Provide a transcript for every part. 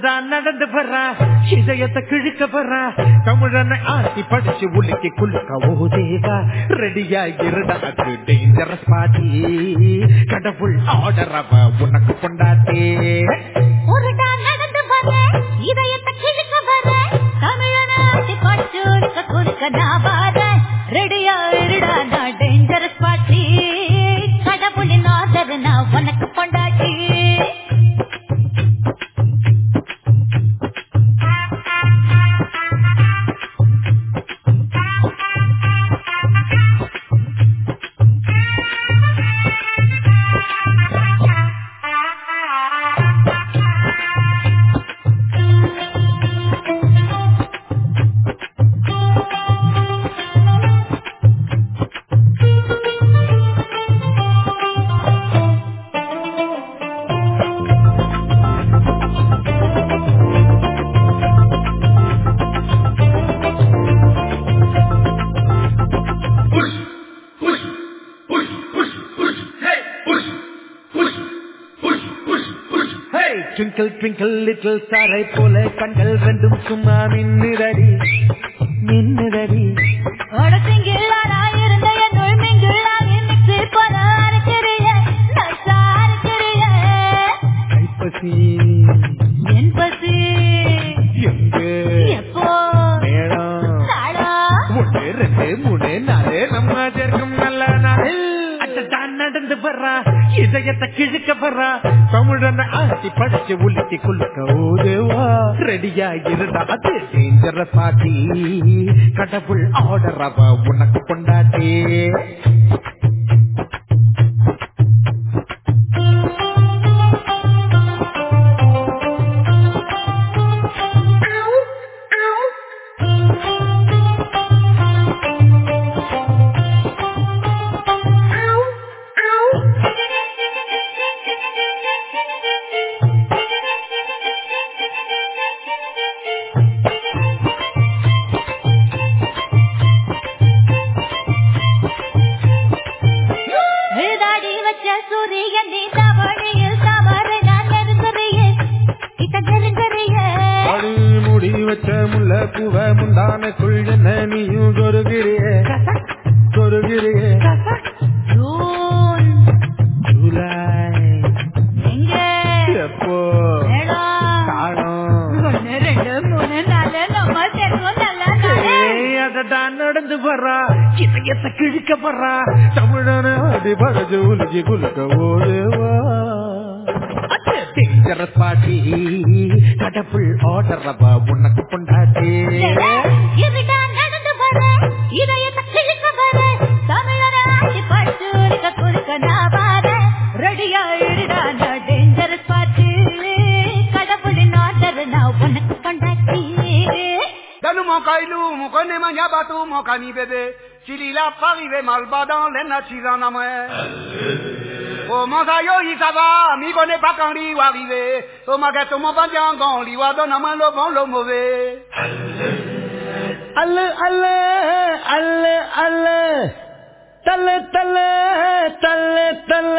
தான் நடந்து வர்றா இதயத்தை கிழிக்க வர்றா தமிழனை ஆட்டி படிச்சு உலுக்கி குலுக்க ஓ தேவா ரெடியா இருடா அது டேஞ்சரஸ் பாட்டி. கடவுள் ஆர்டர் அவ உனக்கு கொண்டாட்டே உருட்டா நடந்து வர இதயத்தை கிழிக்க வர தமிழனாட்டி பச்சோடிக்க குறுக்க நான் வர ரெடியா ட்விங்கிள் லிட்டில் சாரை போல கண்கள் ரெண்டும் சும்மா மின்னுதடி ரெடியா இருந்தா அது டேஞ்சரஸ் பாட்டி. கடவுள் ஆர்டர் அவ உனக்கு குலுக்க ஓடுவா. டேஞ்சரஸ் பாட்டி கடவுள் ஆர்டர் உனக்கு கொண்டாட்டி இருடா நடந்து வர இதயத்தை கிழிக்க வர தமிழராட்சி படுத்துருக்க குறுக்க நான் வர. ரெடியா இருடா நான் டேஞ்சரஸ் பார்த்து கடவுளின் ஆர்டர் நான் உனக்கு கொண்டாட்டி Dans mon caillou, mon connaît mon yabatou, mon cani bébé. S'il il a pas arrivé mal bas dans les natis en amoué. Oh mon sayo, il ça va, mi connaît pas quand il va arriver. Oh ma gâteau, mon pandiangon, il va donner main le bon, le mauvais. அல்ல அல்ல அல்ல அல்ல தல்ல தல்ல தல்ல தல்ல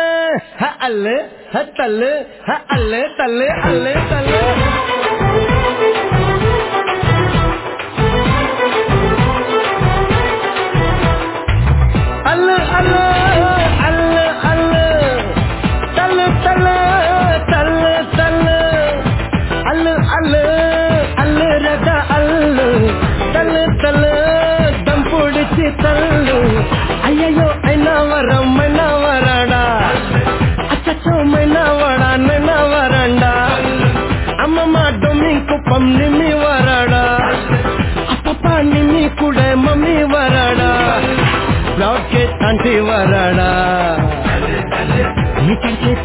ஹ அல்ல ஹ தல்ல ஹ அல்ல தல்ல அல்ல தல்ல அல்ல அல்ல டொம்மி குப்பம் நிம்மி வரடா. அப்பப்பா நிம்மி கூட மம்மி வரடா. ப்ளாக்கே தாண்டி வரடா. நீ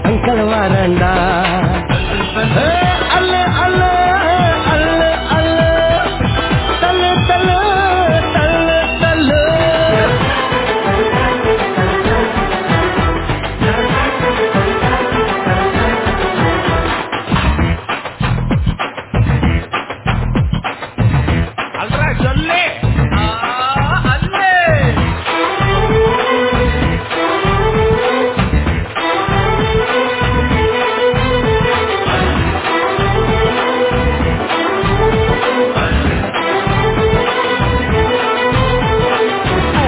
அங்கல் வரண்டா.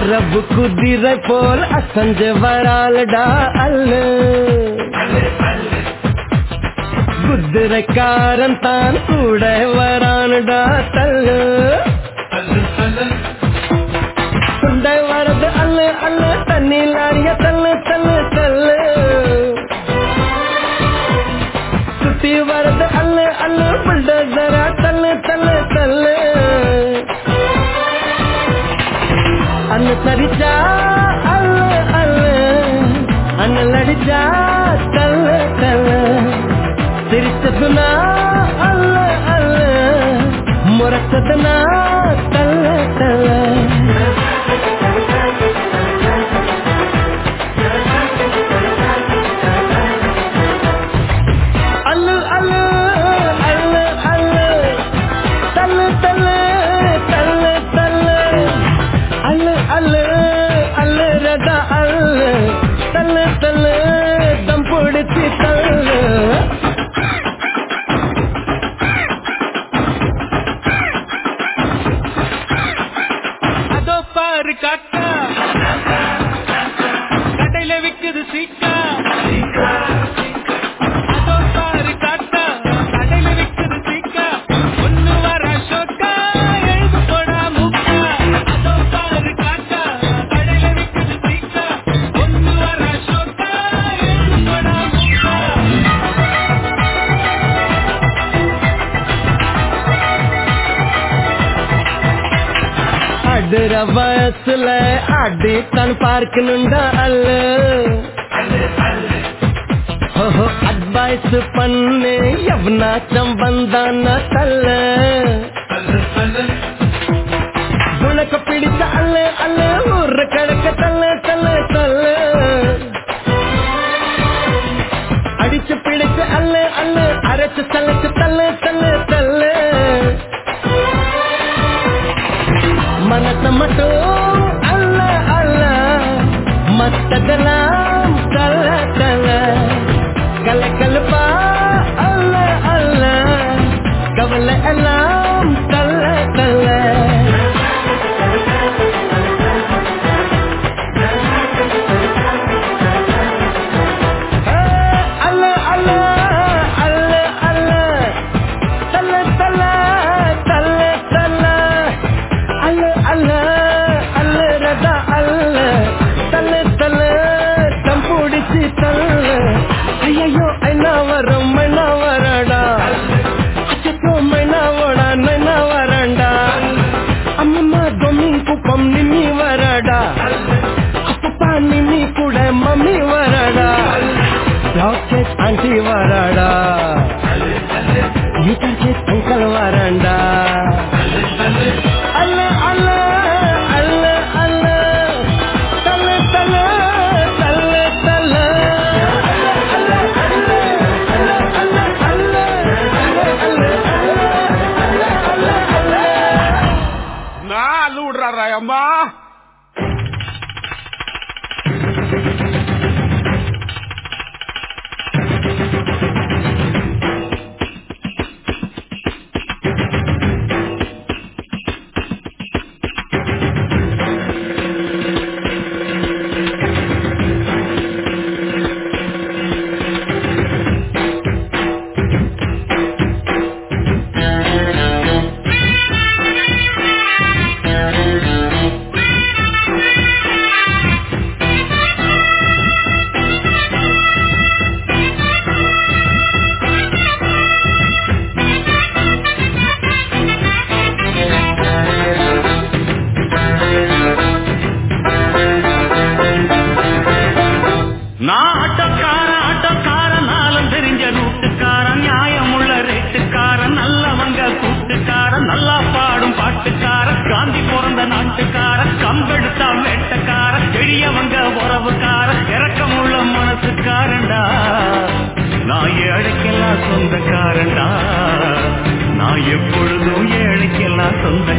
அரபு குதிரை போல் அசஞ்சு வராலடா அல்ல குதிரைக்காரன் தான் கூட வரானுடா தல்லு சுண்டை வரது அல்ல அல்ல தண்ணியில் அறிய தல்லு தல்லு தல்லு சுத்தி வரது அல்ல அல்ல புல்டோசரா தல்லு தல்லு தள்ளு அனுசரிச்சா அல்ல அல்ல அண்ணல் அடிச்சா தள்ள தள்ள சிரிச்சதுனா அல்ல அல்ல முறைச்சதுனா தள்ள தள்ள பார்க்கணுண்டா அல்ல. ஓஹோ அட்வைஸ் பண்ணு. எவனாச்சும் வந்தான தல்ல உனக்கு பிடிச்ச அல்ல அல்ல. ஒரு கிழக்க தல்ல தல்ல தல்ல அடிச்சு பிடிச்ச அல்ல அல்ல. அரைச்சு தள்ளிச்சு தல்ல தல்ல தல்ல மனச மட்டும் ஐயோ ஐநா வரும் மைனா வரடா. அச்சோ மைனா நைனா வரண்டா. அம்மம்மா தொம்மி குப்பம் நிம்மி வரடா. அப்பப்பா நிம்மி கூட மம்மி வரடா. ஆண்டி வரடா. அங்கல் வரண்டா.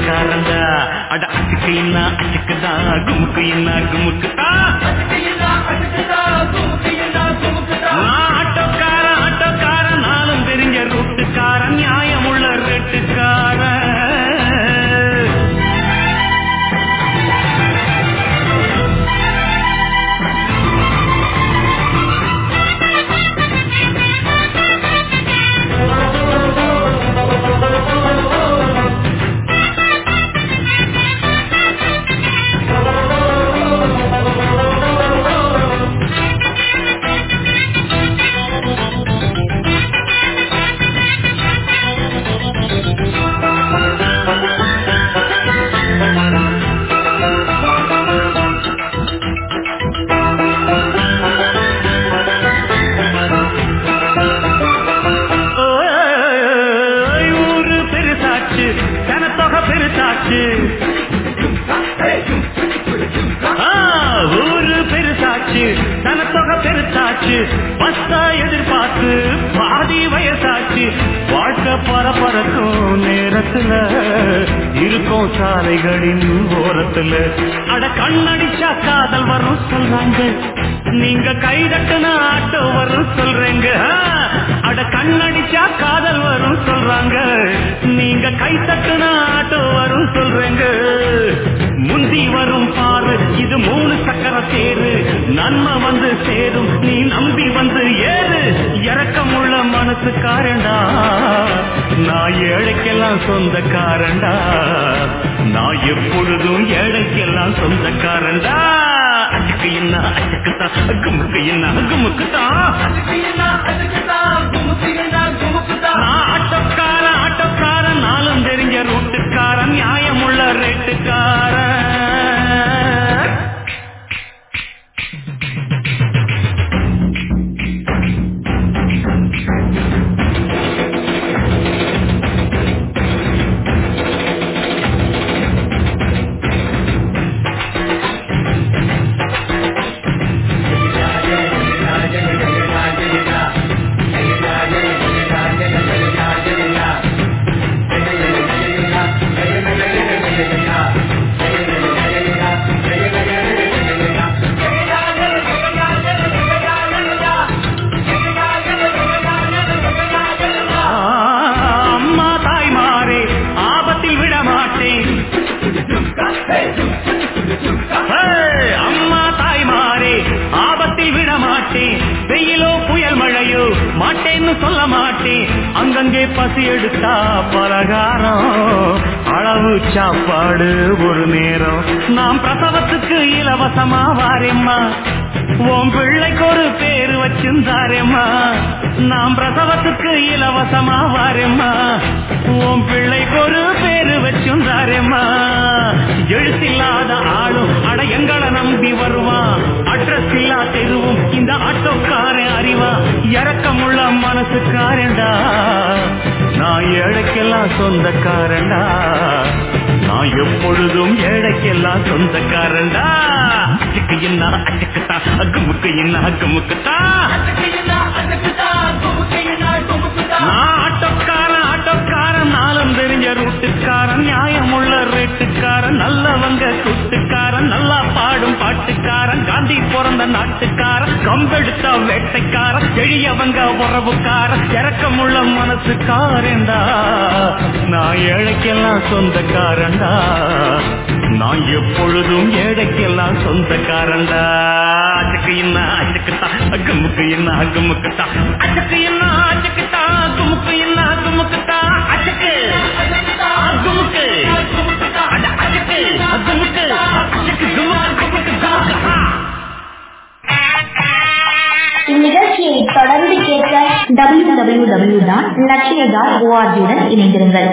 ஏழைக்கெல்லாம் அட அட்டுக்கு என்ன அட்டுக்குதா குமுக்கு என்ன குமுக்குதா நான் இருக்கும் ஓரத்துல. அட கண்ணடிச்சா காதல் வரும் சொல்றாங்க. நீங்க கை தட்டுன ஆட்டோ வரும் சொல்றேங்க. அட கண்ணடிச்சா காதல் வரும் சொல்றாங்க. நீங்க கை தட்டுன ஆட்டோ வரும் சொல்றேங்க. முந்தி வரும் பாரு இது மூணு சக்கர தேரு. நன்மை வந்து சேரும் நீ நம்பி வந்து ஏறு. இறக்கமுள்ள மனசுக்காரண்டா நான் ஏழைக்கெல்லாம் சொந்தக்காரண்டா நான் எப்பொழுதும் ஏழைக்கெல்லாம் சொந்தக்காரன்டா அச்சுக்கு என்ன அச்சுக்குத்தான் குமுக்கு என்ன குமுக்குத்தான் தான். சொல்ல மாட்டேன் அங்கங்கே பசி எடுத்தா பலகாரம். அளவு சாப்பாடு ஒரு நேரம். நாம் பிரசவத்துக்கு இலவசமா வாரேம்மா. உன் பிள்ளைக்கு ஒரு பேரு வச்சிருந்தாரேம்மா. நாம் பிரசவத்துக்கு இலவசமா வாரேம்மா உன் பிள்ளைக்கு ஒரு பேரு வச்சிருந்தாரேம்மா. எழுத்தில்லாத ஆளும் அட எங்களை நம்பி வருவான். அட்ரஸ் இல்லா தெருவும் இந்த ஆட்டோக்காரன் அறிவா இறக்கமுள்ள மனசுக்காரண்டா நான் ஏழைக்கெல்லாம் சொந்தக்காரண்டா நான் எப்பொழுதும் ஏழைக்கெல்லாம் சொந்தக்காரண்டா அச்சுக்கு என்ன அச்சுக்குத்தா அக்குமுக்கு என்ன அக்குமுக்குத்தா நான் ஆட்டோக்காரன் ஆட்டோக்காரன் நாளும் தெரிஞ்ச ரூட்டுக்காரன் நியாயமுள்ள ரேட்டுக்காரன் நல்லவங்க கூட்டுக்காரன் நல்லா பாடும் பாட்டுக்காரன் காந்தி நாட்டுக்கார கம்பெடுத்த வேட்டைக்கார எளியவங்க உறவுக்கார இறக்கமுள்ள மனசுக்காரன்டா. நான் ஏழைக்கெல்லாம் சொந்தக்காரன்டா. நான் எப்பொழுதும் ஏழைக்கெல்லாம் சொந்தக்காரன்டா. அச்சுக்கு என்ன அச்சுக்குத்தா அக்குமுக்கு என்ன அக்குமுக்குத்தா அச்சுக்கு என்ன அச்சுக்குத்தா அக்குமுக்கு என்ன அக்குமுக்குத்தா அச்சுக்கு அக்குமுக்கு அச்சுக்கு அக்குமுக்கு அச்சுக்கு குமுக்கு அச்சுக்கு குமுக்கு இந்நிகழ்ச்சியை தொடர்ந்து கேட்க W W W dot Latchiya dot ஓஆர்ஜியுடன் இணைந்திருங்கள்.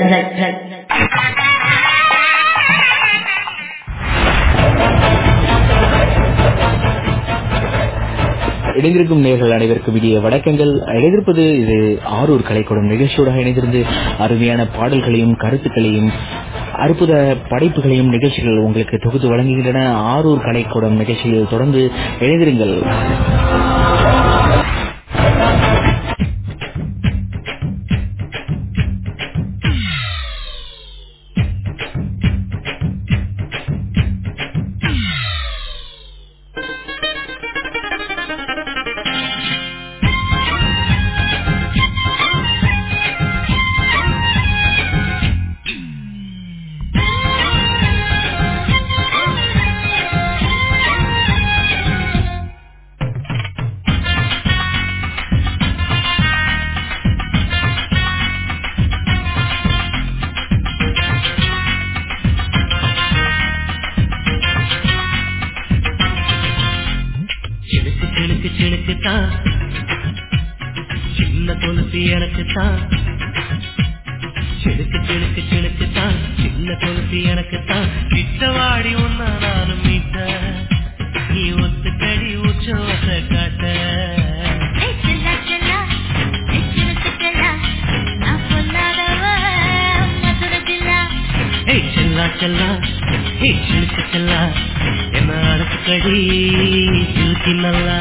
இணைந்திருக்கும் நேர்கள் அனைவருக்கும் இடையே வணக்கங்கள். இணைந்திருப்பது இது ஆரூர் கலைக்கூடம் நிகழ்ச்சியோட இணைந்திருந்து அருமையான பாடல்களையும் கருத்துக்களையும் அற்புத படைப்புகளையும் நிகழ்ச்சிகள் உங்களுக்கு தொகுத்து வழங்குகின்றன. ஆரூர் கலைக்கூடம் நிகழ்ச்சியில் தொடர்ந்து எழுந்திருங்கள் கொலுசு எனக்கு தான் சிலுக்கு சிலுக்கு சிலுக்கு தான் சின்ன கொலுசு எனக்கு தான் கிட்டவாடி ஒன்னா நானும் மீட்ட. நீ ஒத்து கடி உச்சவத்தை காட்ட செல்லா செல்லா. சிலுக்கு என்ன அடுத்து கடி சிலுக்கி நல்லா.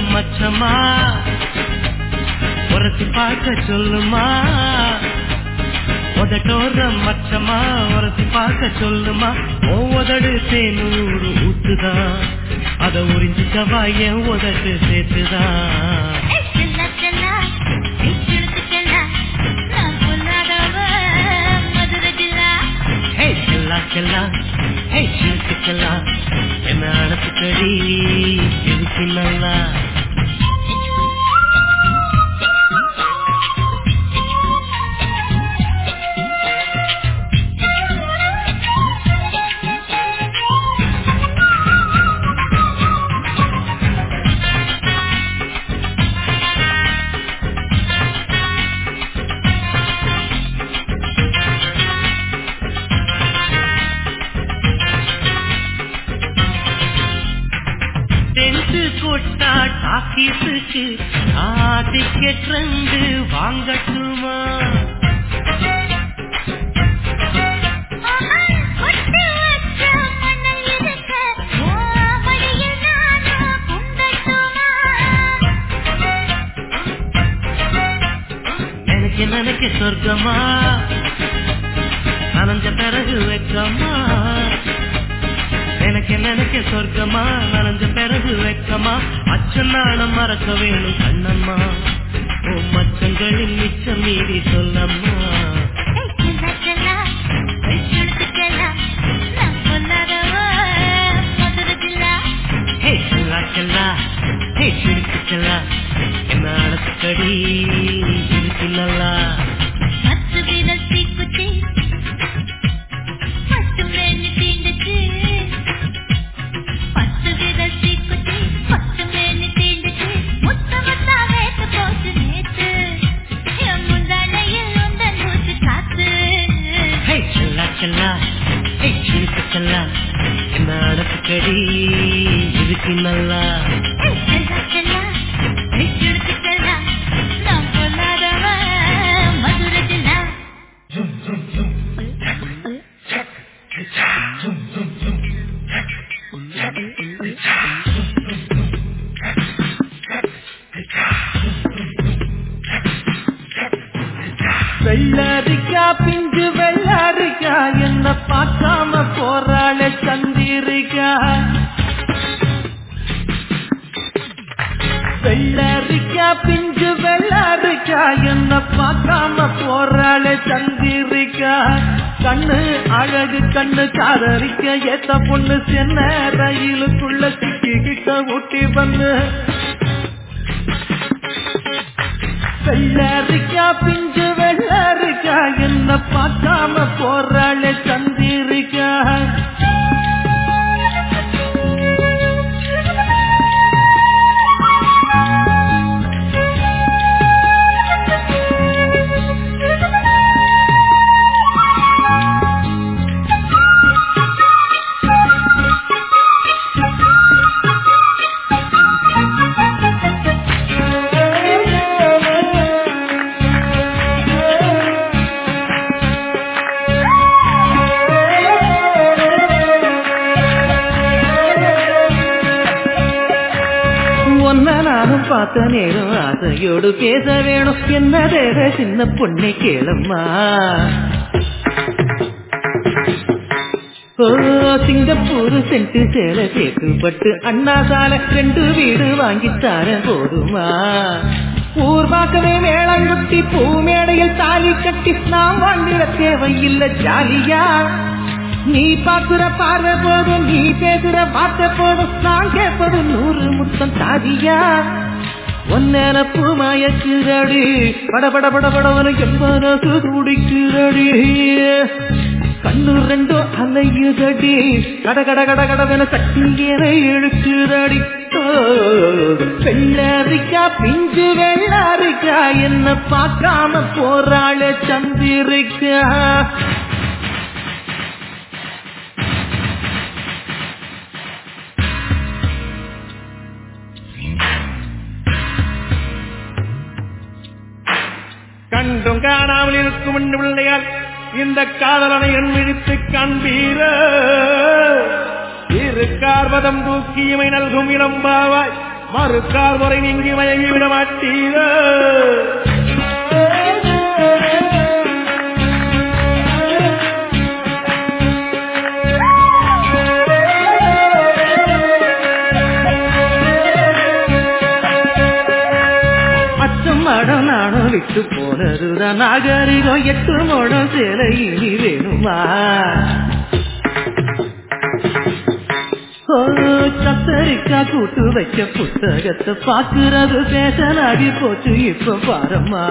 மச்சமா உரசி பார்க்க சொல்லுமா? உதட்டோர மச்சமா உரசி பார்க்க சொல்லுமா? ஓ உதடு தேனூறு ஊத்துதான் அத உறிஞ்சிக்கவா என் உதட்டு சேர்த்துதான் என்ன அனுப்புக்கடி எதுக்கு டாக்கீஸுக்கு டிக்கெட் ரெண்டு வாங்கட்டுமா? கொட்டு எனக்கு நினைக்க சொர்க்கமா? நனைஞ்ச பிறகு வெக்கமா? எனக்கு நினைக்க சொர்க்கமா? நனைஞ்ச பிறகு வெக்கமா? நாணம் மறக்க வேணும் கண்ணம்மா. ஓ மச்சங்களில் மிச்சம் மீறி சொல்லம்மா. என்ன செல்லா வெள்ளரிக்கா பிஞ்சு வெள்ளரிக்கா என்ன பார்க்காம போறாளே சந்திரிக்கா கண்ணு அழகு கண்ணு காதரிக்க ஏத்த பொண்ணு சென்ன ரயிலுக்குள்ள சிக்கிக்கிட்ட ஊட்டி வந்து. வெள்ளரிக்கா பிஞ்சு வெள்ளரிக்கா என்ன பார்க்காம போறாளே சந்திரிக்கா பார்த்த நேரம் ஆசையோடு பேச வேணும் என்ன தேவ சின்ன பொண்ணை கேளம்மா. ஓ சிங்கப்பூர் சென்று சேல சேர்த்துப்பட்டு அண்ணா சாலை ரெண்டு வீடு வாங்கித்தார போதுமா ஊர் பார்க்கவே மேளங்குட்டி பூ மேடையில் தாலி கட்டி நாம் வாழ்ந்திட தேவையில்லை ஜாலியா. நீ பார்க்கிற பார்வை போதும் நீ பேசுற வார்த்தை போதும் நான் கேட்பது நூறு முத்தம் தாதியா. ஒன்னப்பு மயக்குதடி படபட படபடவன பட படவன எம்பனசு துடிக்குதடி கண்ணு ரெண்டோ அலையுதடி. கட கட கட கடவென சட்டியனை இழுக்குதடி. வெள்ளரிக்கா பிஞ்சு வெள்ளரிக்கா என்ன பார்க்காம போறாளே சந்திரிக்கா. இந்த காதலனை என் விழித்து காண்பீர இரு கார்வதம் தூக்கியமை நல்கும் இளம்பாவாய் மறு கார்வரை நீங்கி மயங்கி விட மாட்டீர. அச்சம் மடம் நானும் விட்டு கருத நாகரிகம் எட்டு மோடம் சேலை இனி வேணுமா? கத்தரிக்கா கூட்டு வைக்க புத்தகத்தை பாக்குறது பேசனாகி போச்சு இப்ப பாரம்மா.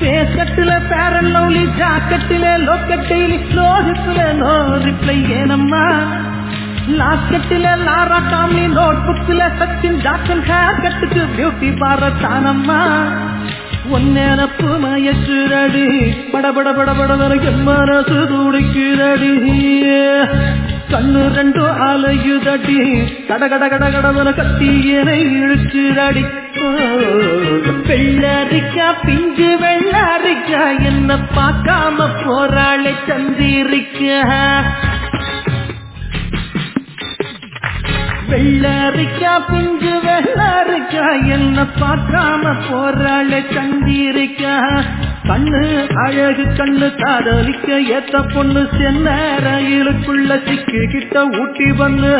பேஸ்கட்டுல பேரன் லவ்லி ஜாக்கெட்டில லோக்கட்டில லோகத்துல நோ ரிப்ளை ஏனம்மா. லாக்கெட்டில லாரா காமி நோட் புக்ல சச்சின் ஜாக்கன் ஹேர் கட்டுக்கு பியூட்டி பாரத்தானம்மா. ஒன்னேனப்பு மயக்குதடி படபட பட பட பட மனசு துடிக்குதடி கண்ணு ரெண்டு அலையுதடி. கட கட கட கடவன கத்தியனை இழுக்குதடி ஓ, வெள்ளரிக்கா பிஞ்சு வெள்ளரிக்கா என்ன பார்க்காம போராளை தந்திருக்க. வெள்ளரிக்கா பிஞ்சு வெள்ளரிக்கா என்ன பார்க்காம போறாளே கண்டிருக்கா கண்ணு அழகு கண்ணு காதலிக்க ஏத்த பொண்ணு சென்ன ரயிலுக்குள்ள சிக்கு கிட்ட ஊட்டி வந்து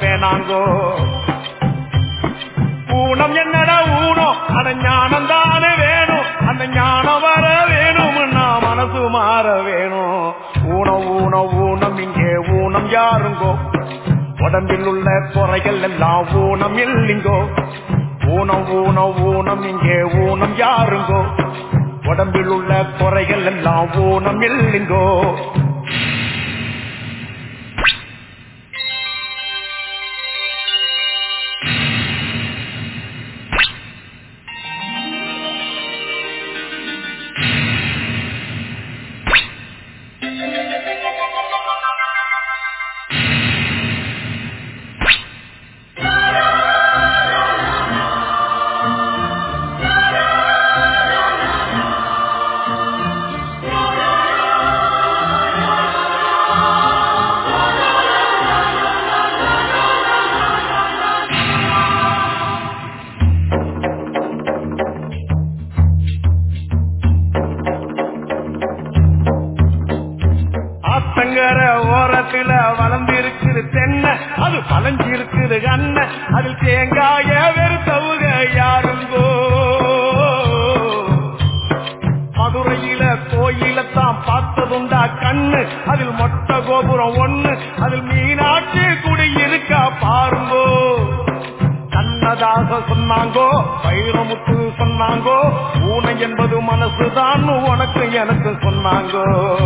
பேனாங்கோ. ஊனம் என்னடா ஊனம்? அந்த ஞானம் தானே வேணும். அந்த ஞானம் வர வேணும் நான் மனசு மாற வேணும். ஊனம் ஊனம் ஊனம் இங்கே ஊனம் யாருங்கோ? உடம்பில் உள்ள குறைகள் எல்லாம் ஊனம் இல்லைங்கோ? ஊனம் ஊனம் ஊனம் இங்கே ஊனம் யாருங்கோ? உடம்பில் உள்ள குறைகள் எல்லாம் ஊனம் இல்லைங்கோ? தேங்காய வெறுத்தவுக யாருங்கோ? மதுரையில கோயிலத்தான் பார்த்ததுண்டா கண்ணு. அதில் மொட்டை கோபுரம் ஒண்ணு. அதில் மீனாட்சி குடி இருக்கா பாருங்கோ. கண்ணதாக சொன்னாங்கோ வைரமுத்து சொன்னாங்கோ. பூனை என்பது மனசுதான் உனக்கு எனக்கு சொன்னாங்கோ.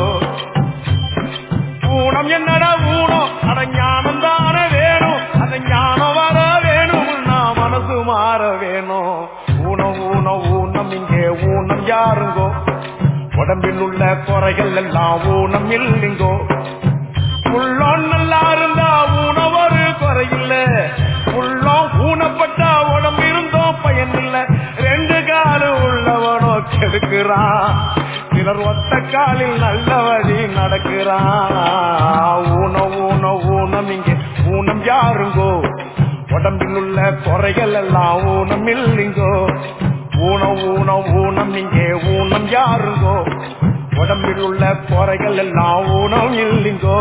யாருங்கோ? உடம்பில் உள்ள குறைகள் எல்லாம் ஊனம் இல்லைங்கோ. ஊனம் ஊனம் ஊனம் இங்கே ஊனம் யாருங்கோ? உடம்பில் உள்ள குறைகள் எல்லாம் ஊனம் இல்லைங்கோ.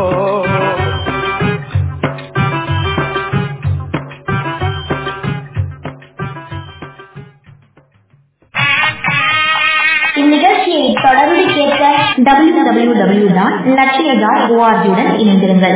இந்நிகழ்ச்சியை தொடர்ந்து கேட்க W W W dot Latchiya dot ஓஆர்ஜியுடன் இணைந்திருங்கள்